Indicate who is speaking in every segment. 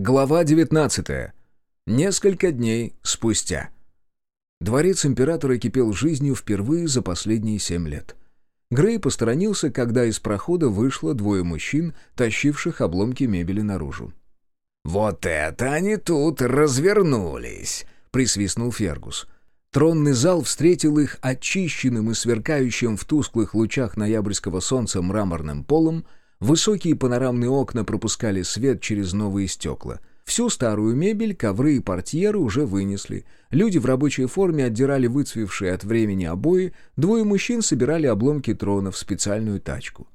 Speaker 1: Глава 19. Несколько дней спустя. Дворец императора кипел жизнью впервые за последние семь лет. Грей посторонился, когда из прохода вышло двое мужчин, тащивших обломки мебели наружу.
Speaker 2: «Вот это они тут развернулись!» — присвистнул Фергус.
Speaker 1: Тронный зал встретил их очищенным и сверкающим в тусклых лучах ноябрьского солнца мраморным полом — Высокие панорамные окна пропускали свет через новые стекла. Всю старую мебель, ковры и портьеры уже вынесли. Люди в рабочей форме отдирали выцвевшие от времени обои, двое мужчин собирали обломки трона в специальную тачку.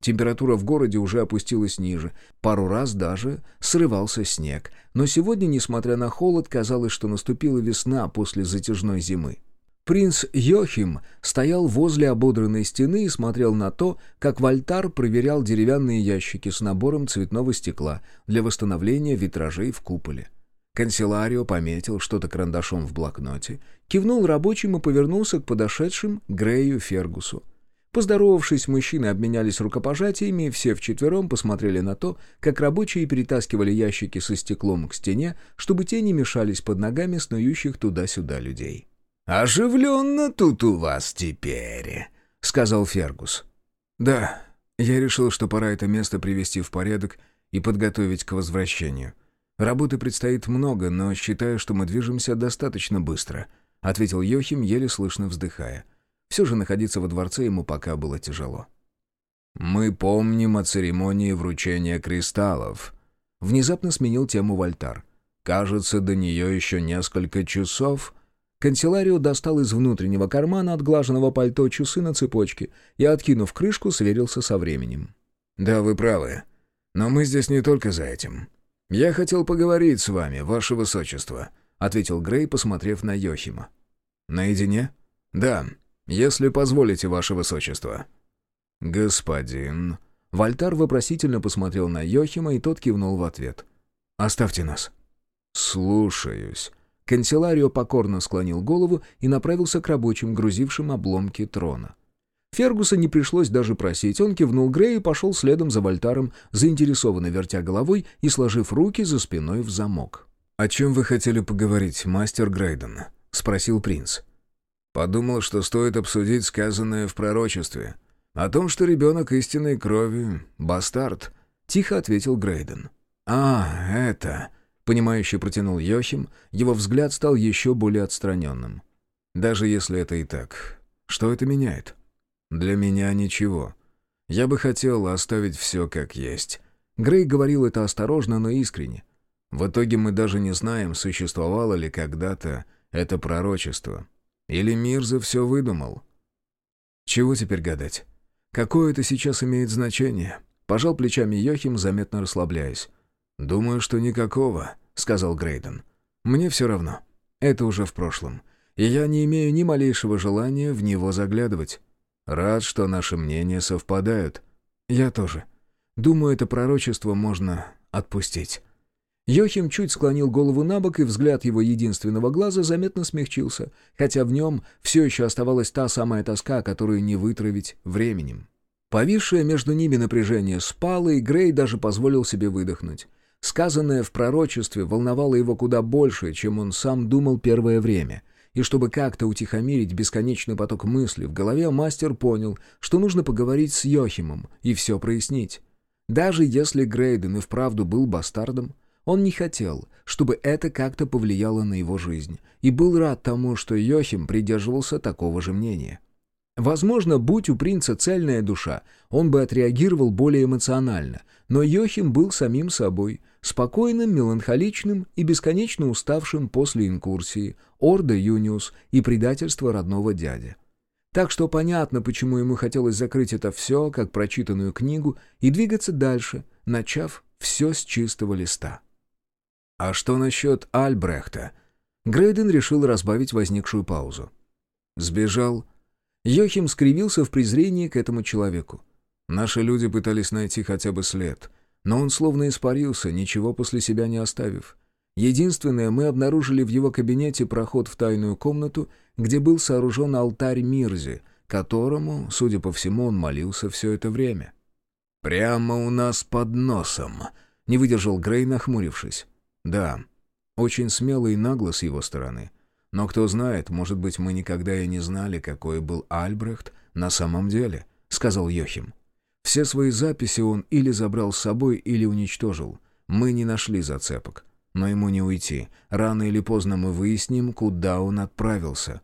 Speaker 1: Температура в городе уже опустилась ниже, пару раз даже срывался снег, но сегодня, несмотря на холод, казалось, что наступила весна после затяжной зимы. Принц Йохим стоял возле ободранной стены и смотрел на то, как Вольтар проверял деревянные ящики с набором цветного стекла для восстановления витражей в куполе. Канцеларио пометил что-то карандашом в блокноте, кивнул рабочим и повернулся к подошедшим Грею Фергусу. Поздоровавшись, мужчины обменялись рукопожатиями, и все вчетвером посмотрели на то, как рабочие перетаскивали ящики со стеклом к стене, чтобы те не мешались под ногами снующих туда-сюда людей.
Speaker 2: «Оживленно тут у вас теперь», — сказал Фергус.
Speaker 1: «Да, я решил, что пора это место привести в порядок и подготовить к возвращению. Работы предстоит много, но считаю, что мы движемся достаточно быстро», — ответил Йохим, еле слышно вздыхая. Все же находиться во дворце ему пока было тяжело.
Speaker 2: «Мы помним о церемонии вручения кристаллов», — внезапно сменил тему Вольтар. «Кажется, до нее еще несколько часов», —
Speaker 1: Канцеларио достал из внутреннего кармана отглаженного пальто часы на цепочке и, откинув крышку, сверился со временем.
Speaker 2: «Да, вы правы. Но мы здесь не только за этим. Я хотел поговорить с вами, ваше высочество», — ответил Грей, посмотрев на Йохима.
Speaker 1: «Наедине?»
Speaker 2: «Да, если позволите, ваше высочество».
Speaker 1: «Господин...» Вольтар вопросительно посмотрел на Йохима, и тот кивнул в ответ. «Оставьте нас».
Speaker 2: «Слушаюсь».
Speaker 1: Канцеларио покорно склонил голову и направился к рабочим, грузившим обломки трона. Фергуса не пришлось даже просить, он кивнул Грею и пошел следом за Вольтаром, заинтересованно вертя головой и сложив руки за спиной в замок.
Speaker 2: «О чем вы хотели поговорить, мастер Грейден?» — спросил принц. «Подумал, что стоит обсудить сказанное в пророчестве. О том, что ребенок истинной крови — бастард», — тихо ответил Грейден.
Speaker 1: «А, это...» Понимающе протянул Йохим, его взгляд стал еще более отстраненным. «Даже если это и так, что это меняет?»
Speaker 2: «Для меня ничего. Я бы хотел оставить все как есть».
Speaker 1: Грей говорил это осторожно, но искренне.
Speaker 2: В итоге мы даже не знаем, существовало ли когда-то это пророчество. Или Мирза все выдумал.
Speaker 1: Чего теперь гадать? Какое это сейчас имеет значение? Пожал плечами Йохим, заметно расслабляясь.
Speaker 2: «Думаю, что никакого», — сказал Грейден.
Speaker 1: «Мне все равно. Это уже в прошлом. И я не имею ни малейшего желания в него заглядывать.
Speaker 2: Рад, что наши мнения совпадают».
Speaker 1: «Я тоже. Думаю, это пророчество можно отпустить». Йохим чуть склонил голову на бок, и взгляд его единственного глаза заметно смягчился, хотя в нем все еще оставалась та самая тоска, которую не вытравить временем. Повисшее между ними напряжение спало, и Грей даже позволил себе выдохнуть. Сказанное в пророчестве волновало его куда больше, чем он сам думал первое время. И чтобы как-то утихомирить бесконечный поток мыслей в голове, мастер понял, что нужно поговорить с Йохимом и все прояснить. Даже если Грейден и вправду был бастардом, он не хотел, чтобы это как-то повлияло на его жизнь, и был рад тому, что Йохим придерживался такого же мнения. Возможно, будь у принца цельная душа, он бы отреагировал более эмоционально, но Йохим был самим собой, спокойным, меланхоличным и бесконечно уставшим после инкурсии, Орда Юниус и предательства родного дяди. Так что понятно, почему ему хотелось закрыть это все, как прочитанную книгу, и двигаться дальше, начав все с чистого листа.
Speaker 2: «А что насчет Альбрехта?»
Speaker 1: Грейден решил разбавить возникшую паузу.
Speaker 2: «Сбежал?»
Speaker 1: Йохим скривился в презрении к этому человеку.
Speaker 2: Наши люди пытались найти хотя бы след, но он словно испарился, ничего после себя не оставив.
Speaker 1: Единственное, мы обнаружили в его кабинете проход в тайную комнату, где был сооружен алтарь Мирзи, которому, судя по всему, он молился все это время.
Speaker 2: «Прямо у нас под носом»,
Speaker 1: Не выдержал Грей, нахмурившись. «Да, очень смело и нагло с его стороны. Но кто знает, может быть, мы никогда и не знали, какой был Альбрехт на самом деле», — сказал Йохим. «Все свои записи он или забрал с собой, или уничтожил. Мы не нашли зацепок. Но ему не уйти. Рано или поздно мы выясним, куда он отправился».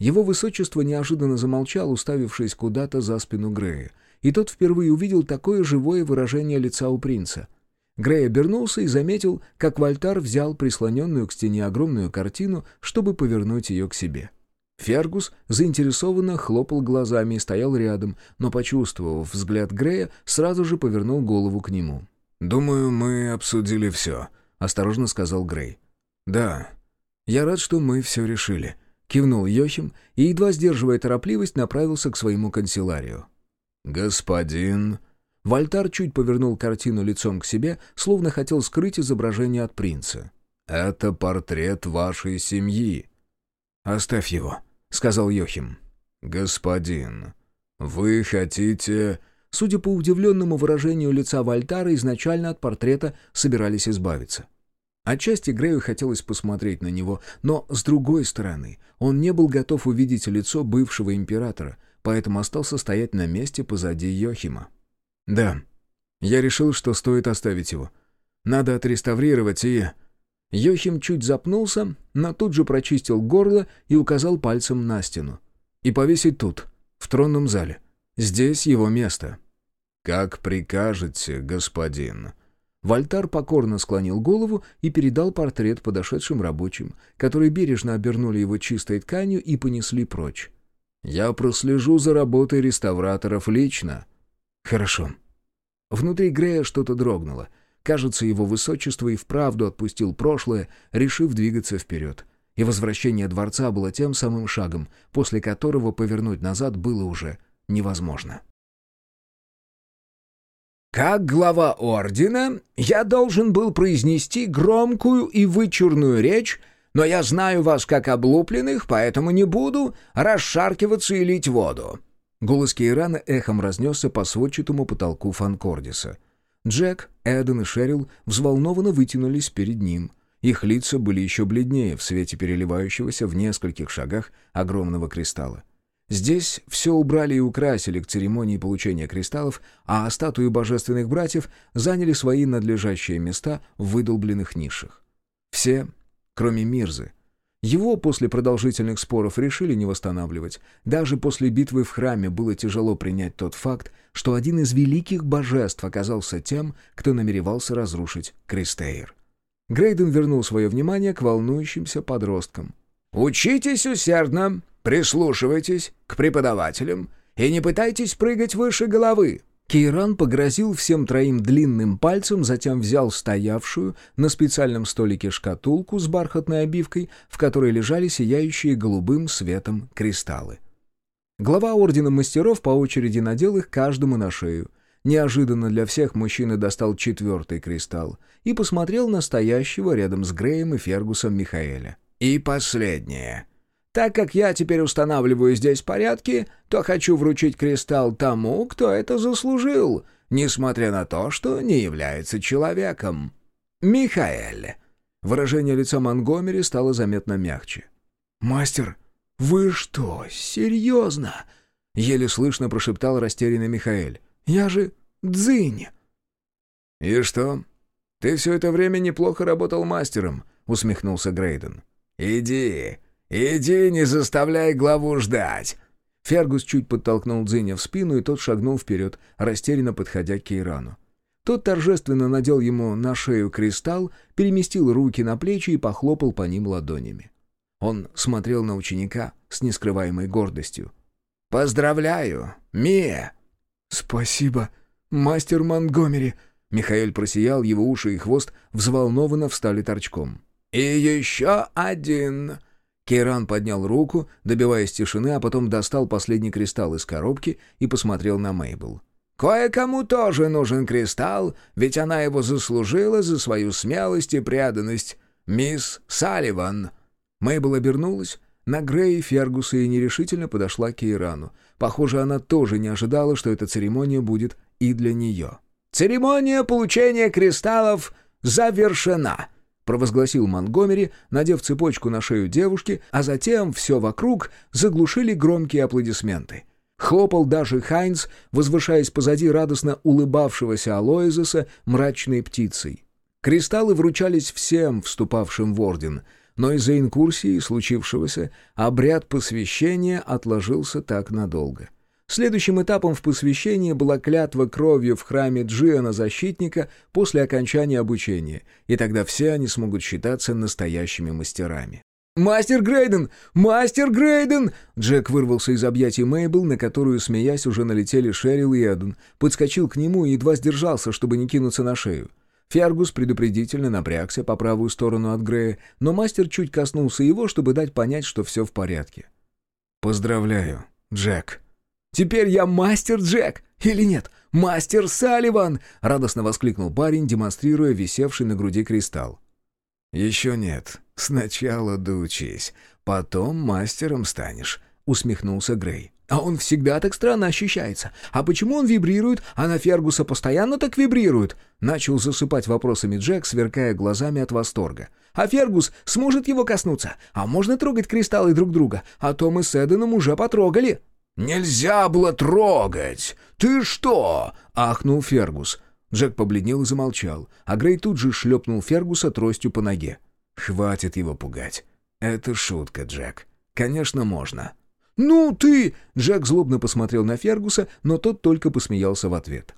Speaker 1: Его высочество неожиданно замолчал, уставившись куда-то за спину Грея, и тот впервые увидел такое живое выражение лица у принца. Грей обернулся и заметил, как Вольтар взял прислоненную к стене огромную картину, чтобы повернуть ее к себе. Фергус заинтересованно хлопал глазами и стоял рядом, но, почувствовав взгляд Грея, сразу же повернул голову к нему.
Speaker 2: «Думаю, мы обсудили все», — осторожно сказал Грей. «Да, я рад, что мы все решили», — кивнул Йохим и, едва сдерживая торопливость, направился к своему канцелярию. «Господин...»
Speaker 1: Вольтар чуть повернул картину лицом к себе, словно хотел скрыть изображение от принца.
Speaker 2: «Это портрет вашей семьи».
Speaker 1: «Оставь его», — сказал Йохим.
Speaker 2: «Господин, вы хотите...»
Speaker 1: Судя по удивленному выражению лица Вольтара, изначально от портрета собирались избавиться. Отчасти Грею хотелось посмотреть на него, но, с другой стороны, он не был готов увидеть лицо бывшего императора, поэтому остался стоять на месте позади Йохима. «Да, я решил, что стоит оставить его. Надо отреставрировать и...» Йохим чуть запнулся, но тут же прочистил горло и указал пальцем на стену. «И повесить тут, в тронном зале. Здесь его место».
Speaker 2: «Как прикажете, господин».
Speaker 1: Вольтар покорно склонил голову и передал портрет подошедшим рабочим, которые бережно обернули его чистой тканью и понесли прочь. «Я прослежу за работой реставраторов лично». «Хорошо». Внутри Грея что-то дрогнуло. Кажется, его высочество и вправду отпустил прошлое, решив двигаться вперед. И возвращение дворца было тем самым шагом, после которого повернуть назад было уже невозможно.
Speaker 3: Как глава ордена, я должен был произнести громкую и вычурную речь, но я знаю вас как облупленных, поэтому не буду расшаркиваться и лить воду.
Speaker 1: Голос Кейрана эхом разнесся по сводчатому потолку Фанкордиса. Джек, Эден и Шерил взволнованно вытянулись перед ним. Их лица были еще бледнее в свете переливающегося в нескольких шагах огромного кристалла. Здесь все убрали и украсили к церемонии получения кристаллов, а статуи божественных братьев заняли свои надлежащие места в выдолбленных нишах. Все, кроме Мирзы, его после продолжительных споров решили не восстанавливать. Даже после битвы в храме было тяжело принять тот факт, что один из великих божеств оказался тем, кто намеревался разрушить Кристейр. Грейден вернул свое внимание к волнующимся подросткам.
Speaker 3: «Учитесь усердно, прислушивайтесь к преподавателям и не пытайтесь прыгать выше головы.
Speaker 1: Кейран погрозил всем троим длинным пальцем, затем взял стоявшую на специальном столике шкатулку с бархатной обивкой, в которой лежали сияющие голубым светом кристаллы. Глава Ордена Мастеров по очереди надел их каждому на шею. Неожиданно для всех мужчина достал четвертый кристалл и посмотрел на стоящего рядом с Греем и Фергусом Михаэля.
Speaker 3: «И последнее», так как я теперь устанавливаю здесь порядки, то хочу вручить кристалл тому, кто это заслужил, несмотря на то, что не является человеком. Михаэль».
Speaker 1: Выражение лица Монгомери стало заметно мягче.
Speaker 4: «Мастер, вы что, серьезно?»
Speaker 1: Еле слышно прошептал растерянный Михаэль.
Speaker 4: «Я же дзынь!»
Speaker 2: «И что? Ты все это время неплохо работал мастером», — усмехнулся Грейден.
Speaker 3: «Иди, «Иди, не заставляй главу ждать!»
Speaker 1: Фергус чуть подтолкнул Дзиня в спину, и тот шагнул вперед, растерянно подходя к Кейрану. Тот торжественно надел ему на шею кристалл, переместил руки на плечи и похлопал по ним ладонями. Он смотрел на ученика с нескрываемой гордостью.
Speaker 3: «Поздравляю, Мия!»
Speaker 4: «Спасибо, мастер Монгомери!»
Speaker 1: Михаил просиял, его уши и хвост взволнованно встали торчком.
Speaker 3: «И еще один!»
Speaker 1: Кейран поднял руку, добиваясь тишины, а потом достал последний кристалл из коробки и посмотрел на Мейбл.
Speaker 3: «Кое-кому тоже нужен кристалл, ведь она его заслужила за свою смелость и преданность. Мисс Салливан!»
Speaker 1: Мейбл обернулась на Грей Фергуса и нерешительно подошла к Кейрану. Похоже, она тоже не ожидала, что эта церемония будет и для нее.
Speaker 3: Церемония получения кристаллов завершена!» Провозгласил Монгомери, надев цепочку на шею девушки, а затем все вокруг заглушили громкие аплодисменты. Хлопал даже Хайнц, возвышаясь позади радостно улыбавшегося Алоизеса мрачной птицей. Кристаллы вручались всем, вступавшим в орден, но из-за инкурсии случившегося обряд посвящения отложился так надолго. Следующим этапом в посвящении была клятва кровью в храме Джиана-защитника после окончания обучения, и тогда все они смогут считаться настоящими мастерами. «Мастер Грейден! Мастер Грейден!» Джек вырвался из объятий Мейбл, на которую, смеясь, уже налетели Шерил и Эден, подскочил к нему и едва сдержался, чтобы не кинуться на шею. Фергус предупредительно напрягся по правую сторону от Грея, но мастер чуть коснулся его, чтобы дать понять, что все в порядке.
Speaker 2: «Поздравляю, Джек»,
Speaker 3: «Теперь я мастер Джек! Или нет, мастер Салливан!» — радостно воскликнул парень, демонстрируя висевший на груди кристалл.
Speaker 2: «Еще нет. Сначала доучись. Потом мастером станешь», — усмехнулся Грей.
Speaker 3: «А он всегда так странно ощущается. А почему он вибрирует, а на Фергуса постоянно так вибрирует?» Начал засыпать вопросами Джек, сверкая глазами от восторга. «А Фергус сможет его коснуться? А можно трогать кристаллы друг друга? А то мы с Эденом уже потрогали».
Speaker 2: «Нельзя было трогать! Ты что?» — ахнул Фергус.
Speaker 1: Джек побледнел и замолчал, а Грей тут же шлепнул Фергуса тростью по ноге.
Speaker 2: «Хватит его пугать. Это шутка, Джек. Конечно, можно».
Speaker 3: «Ну ты!» — Джек злобно посмотрел на Фергуса, но тот только посмеялся в ответ.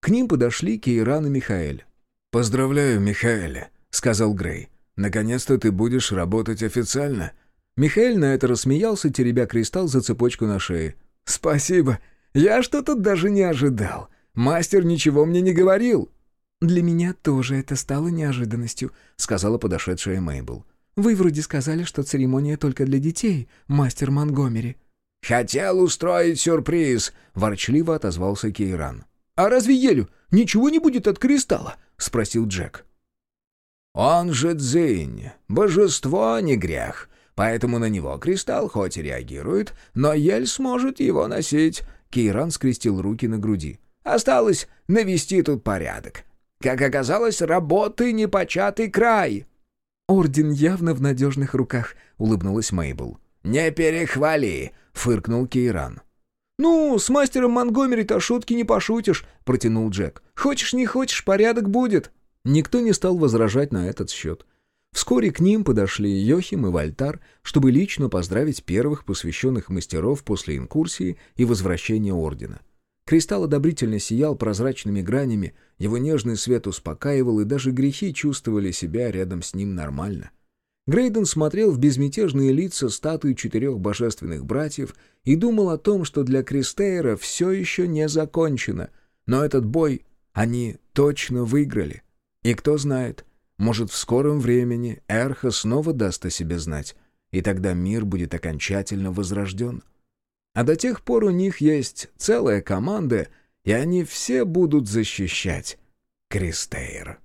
Speaker 3: К ним подошли Кейран и Михаэль.
Speaker 2: «Поздравляю, Михаэль», — сказал Грей. «Наконец-то ты будешь работать официально.
Speaker 1: Михаил на это рассмеялся, теребя кристалл за цепочку на шее.
Speaker 3: «Спасибо. Я что-то даже не ожидал. Мастер ничего мне не говорил».
Speaker 5: «Для меня тоже это стало неожиданностью», — сказала подошедшая Мейбл. «Вы вроде сказали, что церемония только для детей, мастер Монгомери».
Speaker 3: «Хотел устроить сюрприз», — ворчливо отозвался Кейран.
Speaker 4: «А разве Елю ничего не будет от кристалла?» — спросил Джек.
Speaker 3: «Он же Дзинь, божество, не грех. Поэтому на него кристалл хоть и реагирует, но ель сможет его носить». Кейран скрестил руки на груди. «Осталось навести тут порядок. Как оказалось, работы непочатый край».
Speaker 5: «Орден явно в надежных руках», — улыбнулась Мейбл.
Speaker 3: «Не перехвали», — фыркнул Кейран.
Speaker 4: «Ну, с мастером Монгомери-то шутки не пошутишь», — протянул Джек. «Хочешь не хочешь, порядок будет».
Speaker 1: Никто не стал возражать на этот счет. Вскоре к ним подошли Йохим и Вальтар, чтобы лично поздравить первых посвященных мастеров после инкурсии и возвращения ордена. Кристалл одобрительно сиял прозрачными гранями, его нежный свет успокаивал, и даже грехи чувствовали себя рядом с ним нормально. Грейден смотрел в безмятежные лица статуи четырех божественных братьев и думал о том, что для Кристейра все еще не закончено, но этот бой они точно выиграли. И кто знает — может, в скором времени Эрха снова даст о себе знать, и тогда мир будет окончательно возрожден. А до тех пор у них есть целая команда, и они все будут защищать Кристейр.